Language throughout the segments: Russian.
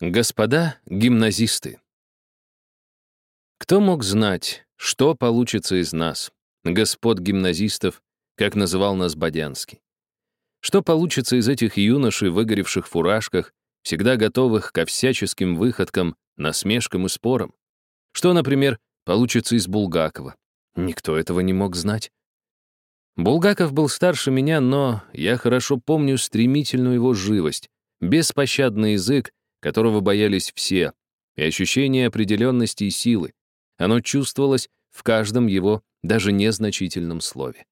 Господа гимназисты. Кто мог знать, что получится из нас, господ гимназистов, как называл нас Бодянский? Что получится из этих юношей в выгоревших фуражках, всегда готовых ко всяческим выходкам, насмешкам и спорам? Что, например, получится из Булгакова? Никто этого не мог знать. Булгаков был старше меня, но я хорошо помню стремительную его живость, беспощадный язык, которого боялись все, и ощущение определенности и силы. Оно чувствовалось в каждом его, даже незначительном слове.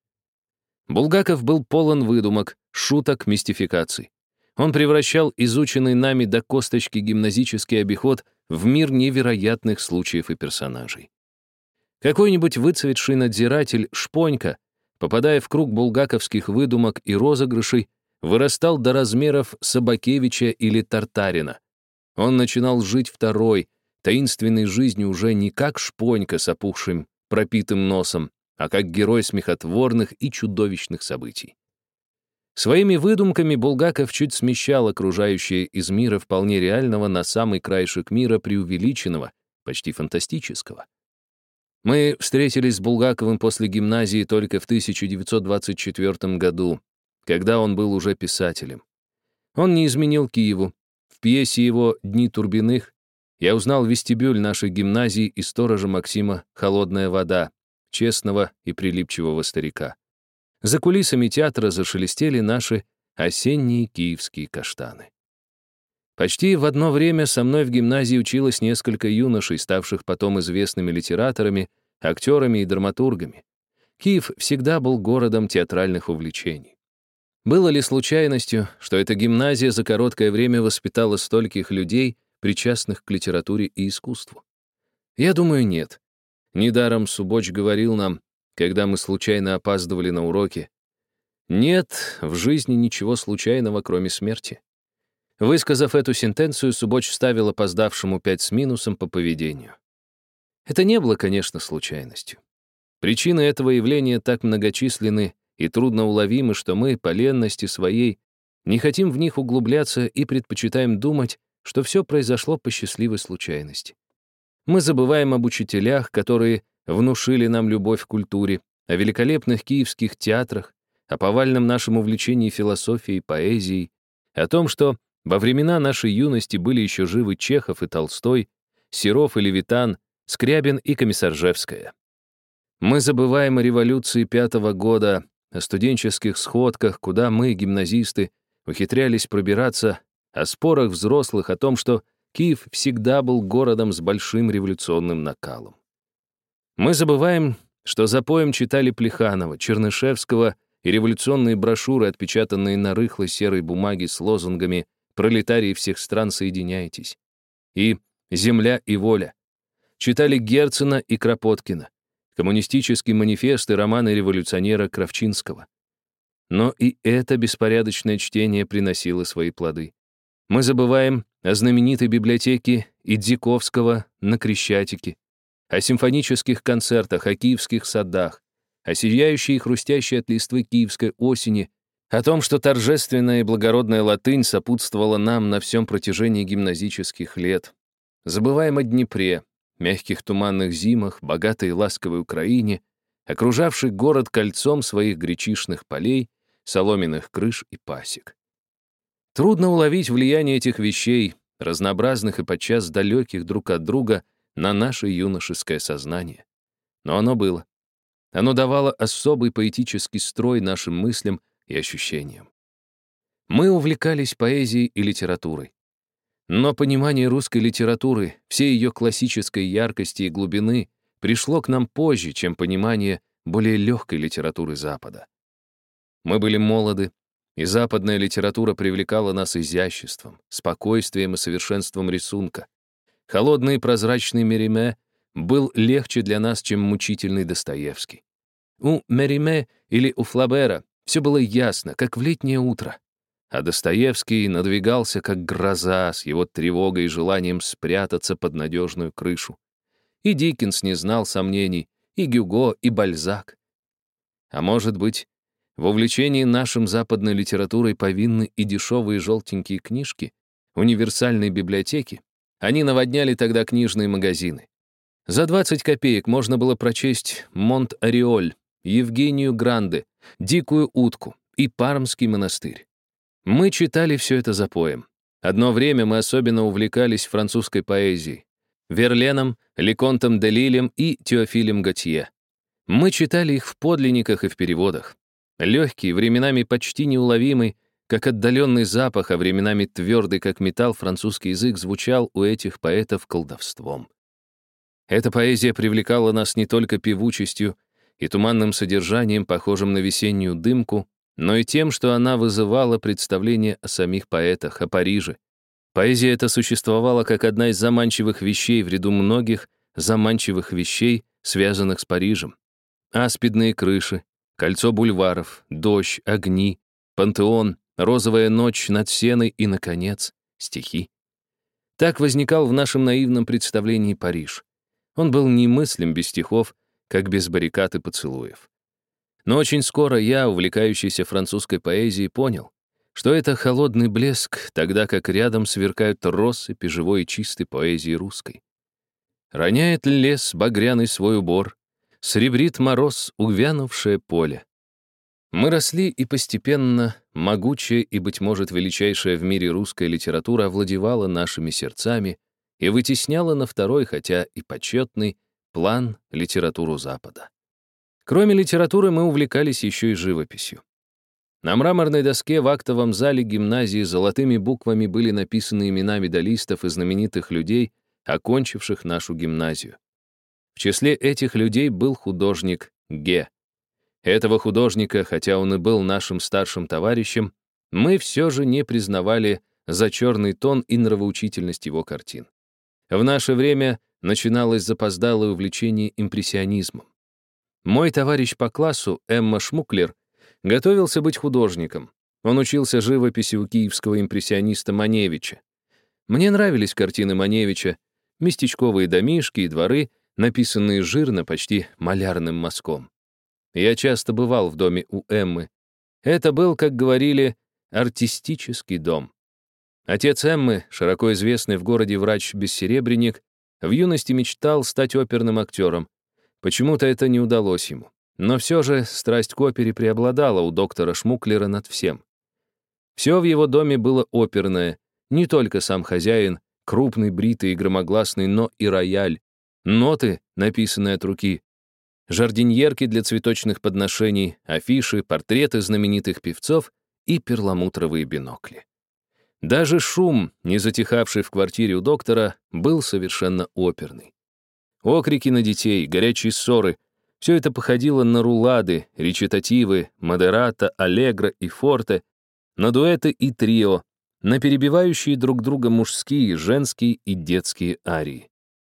Булгаков был полон выдумок, шуток, мистификаций. Он превращал изученный нами до косточки гимназический обиход в мир невероятных случаев и персонажей. Какой-нибудь выцветший надзиратель Шпонька, попадая в круг булгаковских выдумок и розыгрышей, вырастал до размеров Собакевича или Тартарина, он начинал жить второй, таинственной жизнью уже не как шпонька с опухшим, пропитым носом, а как герой смехотворных и чудовищных событий. Своими выдумками Булгаков чуть смещал окружающее из мира вполне реального на самый краешек мира преувеличенного, почти фантастического. Мы встретились с Булгаковым после гимназии только в 1924 году, когда он был уже писателем. Он не изменил Киеву, пьесе его «Дни Турбиных» я узнал вестибюль нашей гимназии и сторожа Максима «Холодная вода», честного и прилипчивого старика. За кулисами театра зашелестели наши осенние киевские каштаны. Почти в одно время со мной в гимназии училось несколько юношей, ставших потом известными литераторами, актерами и драматургами. Киев всегда был городом театральных увлечений. Было ли случайностью, что эта гимназия за короткое время воспитала стольких людей, причастных к литературе и искусству? Я думаю, нет. Недаром Субоч говорил нам, когда мы случайно опаздывали на уроки, нет в жизни ничего случайного, кроме смерти. Высказав эту сентенцию, Субоч ставил опоздавшему пять с минусом по поведению. Это не было, конечно, случайностью. Причины этого явления так многочисленны и трудноуловимы, что мы, по ленности своей, не хотим в них углубляться и предпочитаем думать, что все произошло по счастливой случайности. Мы забываем об учителях, которые внушили нам любовь к культуре, о великолепных киевских театрах, о повальном нашем увлечении философией, поэзией, о том, что во времена нашей юности были еще живы Чехов и Толстой, Серов и Левитан, Скрябин и Комиссаржевская. Мы забываем о революции пятого года, о студенческих сходках, куда мы, гимназисты, ухитрялись пробираться, о спорах взрослых о том, что Киев всегда был городом с большим революционным накалом. Мы забываем, что за поем читали Плеханова, Чернышевского и революционные брошюры, отпечатанные на рыхлой серой бумаге с лозунгами «Пролетарии всех стран, соединяйтесь» и «Земля и воля». Читали Герцена и Кропоткина, коммунистический манифест и романы революционера Кравчинского. Но и это беспорядочное чтение приносило свои плоды. Мы забываем о знаменитой библиотеке Идзиковского на Крещатике, о симфонических концертах, о киевских садах, о сияющей и хрустящей от листвы киевской осени, о том, что торжественная и благородная латынь сопутствовала нам на всем протяжении гимназических лет. Забываем о Днепре, мягких туманных зимах, богатой и ласковой Украине, окружавшей город кольцом своих гречишных полей, соломенных крыш и пасек. Трудно уловить влияние этих вещей, разнообразных и подчас далеких друг от друга, на наше юношеское сознание. Но оно было. Оно давало особый поэтический строй нашим мыслям и ощущениям. Мы увлекались поэзией и литературой. Но понимание русской литературы, всей ее классической яркости и глубины пришло к нам позже, чем понимание более легкой литературы Запада. Мы были молоды, и западная литература привлекала нас изяществом, спокойствием и совершенством рисунка. Холодный и прозрачный Мериме был легче для нас, чем мучительный Достоевский. У Мериме или у Флабера все было ясно, как в летнее утро а Достоевский надвигался как гроза с его тревогой и желанием спрятаться под надежную крышу. И Диккенс не знал сомнений, и Гюго, и Бальзак. А может быть, в увлечении нашим западной литературой повинны и дешевые желтенькие книжки, универсальной библиотеки, они наводняли тогда книжные магазины. За 20 копеек можно было прочесть «Монт-Ореоль», «Евгению Гранде», «Дикую утку» и «Пармский монастырь». Мы читали все это за поем. Одно время мы особенно увлекались французской поэзией. Верленом, Леконтом де Лилем и Теофилем Готье. Мы читали их в подлинниках и в переводах. Легкий, временами почти неуловимый, как отдаленный запах, а временами твердый, как металл, французский язык звучал у этих поэтов колдовством. Эта поэзия привлекала нас не только певучестью и туманным содержанием, похожим на весеннюю дымку, но и тем, что она вызывала представление о самих поэтах, о Париже. Поэзия эта существовала как одна из заманчивых вещей в ряду многих заманчивых вещей, связанных с Парижем. Аспидные крыши, кольцо бульваров, дождь, огни, пантеон, розовая ночь над сеной и, наконец, стихи. Так возникал в нашем наивном представлении Париж. Он был немыслим без стихов, как без баррикад и поцелуев. Но очень скоро я, увлекающийся французской поэзией, понял, что это холодный блеск, тогда как рядом сверкают россыпи живой и чистой поэзии русской. Роняет лес багряный свой убор, Сребрит мороз увянувшее поле. Мы росли, и постепенно могучая и, быть может, величайшая в мире русская литература овладевала нашими сердцами и вытесняла на второй, хотя и почетный, план литературу Запада. Кроме литературы мы увлекались еще и живописью. На мраморной доске в актовом зале гимназии золотыми буквами были написаны имена медалистов и знаменитых людей, окончивших нашу гимназию. В числе этих людей был художник Ге. Этого художника, хотя он и был нашим старшим товарищем, мы все же не признавали за черный тон и нравоучительность его картин. В наше время начиналось запоздалое увлечение импрессионизмом. Мой товарищ по классу, Эмма Шмуклер, готовился быть художником. Он учился живописи у киевского импрессиониста Маневича. Мне нравились картины Маневича, местечковые домишки и дворы — написанные жирно, почти малярным мазком. Я часто бывал в доме у Эммы. Это был, как говорили, артистический дом. Отец Эммы, широко известный в городе врач-бессеребренник, в юности мечтал стать оперным актером. Почему-то это не удалось ему. Но все же страсть к опере преобладала у доктора Шмуклера над всем. Все в его доме было оперное, не только сам хозяин, крупный, бритый и громогласный, но и рояль, ноты, написанные от руки, жардиньерки для цветочных подношений, афиши, портреты знаменитых певцов и перламутровые бинокли. Даже шум, не затихавший в квартире у доктора, был совершенно оперный. Окрики на детей, горячие ссоры — все это походило на рулады, речитативы, модерата, аллегро и форте, на дуэты и трио, на перебивающие друг друга мужские, женские и детские арии.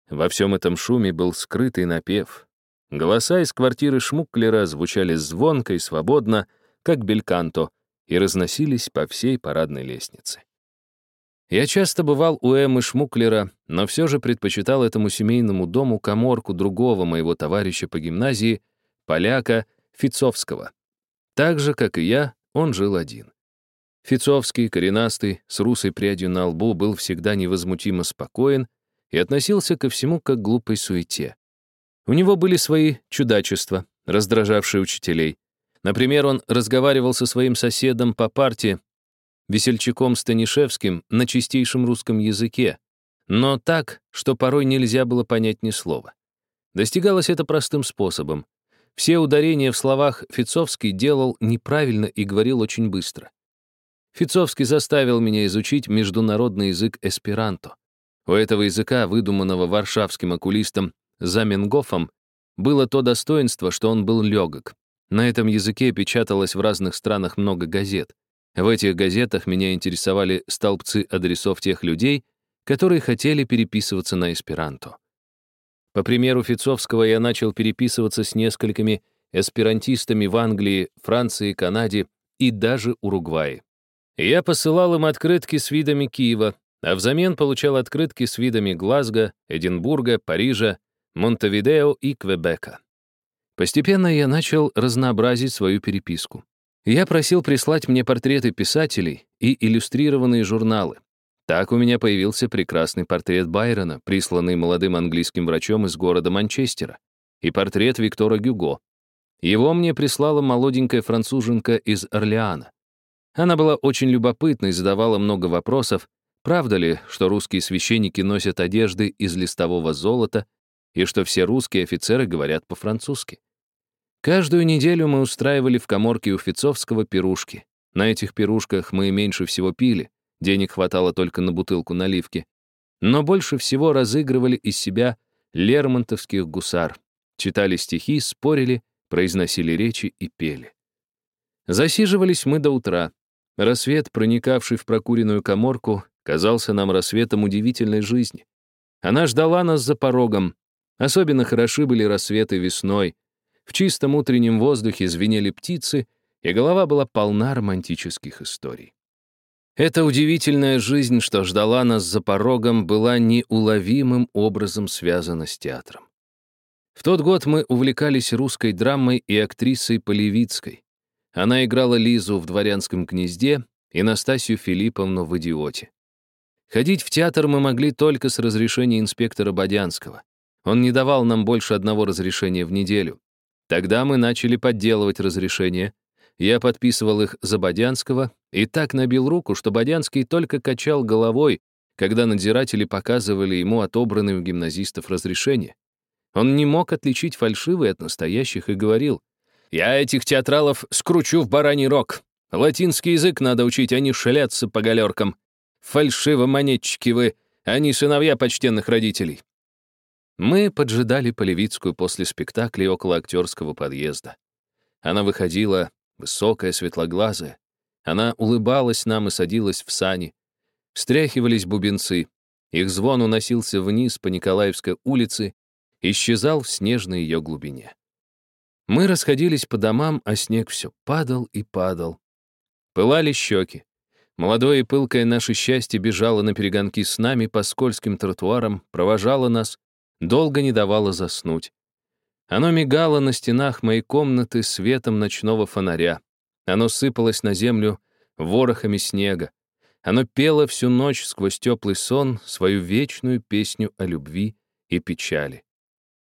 Во всем этом шуме был скрытый напев. Голоса из квартиры Шмуклера звучали звонко и свободно, как бельканто, и разносились по всей парадной лестнице. Я часто бывал у Эммы Шмуклера, но все же предпочитал этому семейному дому коморку другого моего товарища по гимназии, поляка Фицовского. Так же, как и я, он жил один. Фицовский, коренастый, с русой прядью на лбу, был всегда невозмутимо спокоен и относился ко всему как к глупой суете. У него были свои чудачества, раздражавшие учителей. Например, он разговаривал со своим соседом по парте, весельчаком Станишевским, на чистейшем русском языке, но так, что порой нельзя было понять ни слова. Достигалось это простым способом. Все ударения в словах Фицовский делал неправильно и говорил очень быстро. Фицовский заставил меня изучить международный язык эсперанто. У этого языка, выдуманного варшавским окулистом Заменгофом, было то достоинство, что он был легок. На этом языке печаталось в разных странах много газет. В этих газетах меня интересовали столбцы адресов тех людей, которые хотели переписываться на эсперанто. По примеру Фицовского я начал переписываться с несколькими эсперантистами в Англии, Франции, Канаде и даже Уругвае. Я посылал им открытки с видами Киева, а взамен получал открытки с видами Глазго, Эдинбурга, Парижа, Монтевидео и Квебека. Постепенно я начал разнообразить свою переписку. Я просил прислать мне портреты писателей и иллюстрированные журналы. Так у меня появился прекрасный портрет Байрона, присланный молодым английским врачом из города Манчестера, и портрет Виктора Гюго. Его мне прислала молоденькая француженка из Орлеана. Она была очень любопытна и задавала много вопросов, правда ли, что русские священники носят одежды из листового золота и что все русские офицеры говорят по-французски. Каждую неделю мы устраивали в коморке у Фицовского пирушки. На этих пирушках мы меньше всего пили, денег хватало только на бутылку наливки. Но больше всего разыгрывали из себя лермонтовских гусар, читали стихи, спорили, произносили речи и пели. Засиживались мы до утра. Рассвет, проникавший в прокуренную коморку, казался нам рассветом удивительной жизни. Она ждала нас за порогом. Особенно хороши были рассветы весной. В чистом утреннем воздухе звенели птицы, и голова была полна романтических историй. Эта удивительная жизнь, что ждала нас за порогом, была неуловимым образом связана с театром. В тот год мы увлекались русской драмой и актрисой Полевицкой. Она играла Лизу в «Дворянском гнезде» и Настасью Филипповну в «Идиоте». Ходить в театр мы могли только с разрешения инспектора Бодянского. Он не давал нам больше одного разрешения в неделю. Тогда мы начали подделывать разрешения, я подписывал их за Бодянского и так набил руку, что Бодянский только качал головой, когда надзиратели показывали ему отобранные у гимназистов разрешения. Он не мог отличить фальшивые от настоящих и говорил, «Я этих театралов скручу в бараний рог. Латинский язык надо учить, а не шляться по галеркам. Фальшиво-монетчики вы, а не сыновья почтенных родителей». Мы поджидали Полевицкую после спектакля около актерского подъезда. Она выходила, высокая, светлоглазая. Она улыбалась нам и садилась в сани. Встряхивались бубенцы. Их звон уносился вниз по Николаевской улице, исчезал в снежной ее глубине. Мы расходились по домам, а снег все падал и падал. Пылали щеки. Молодое и пылкое наше счастье бежало на перегонки с нами по скользким тротуарам, провожало нас, долго не давало заснуть. Оно мигало на стенах моей комнаты светом ночного фонаря. Оно сыпалось на землю ворохами снега. Оно пело всю ночь сквозь теплый сон свою вечную песню о любви и печали.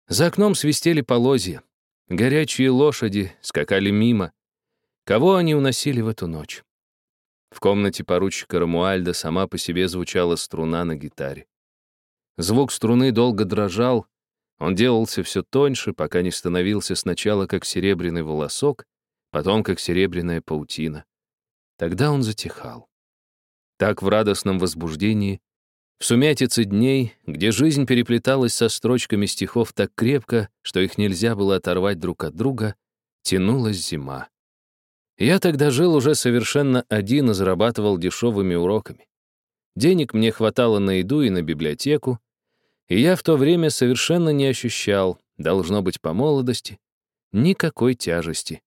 За окном свистели полозья. Горячие лошади скакали мимо. Кого они уносили в эту ночь? В комнате поручика Рамуальда сама по себе звучала струна на гитаре. Звук струны долго дрожал, он делался все тоньше, пока не становился сначала как серебряный волосок, потом как серебряная паутина. Тогда он затихал. Так в радостном возбуждении, в сумятице дней, где жизнь переплеталась со строчками стихов так крепко, что их нельзя было оторвать друг от друга, тянулась зима. Я тогда жил уже совершенно один и зарабатывал дешевыми уроками. Денег мне хватало на еду и на библиотеку, и я в то время совершенно не ощущал, должно быть по молодости, никакой тяжести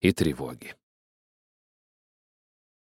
и тревоги.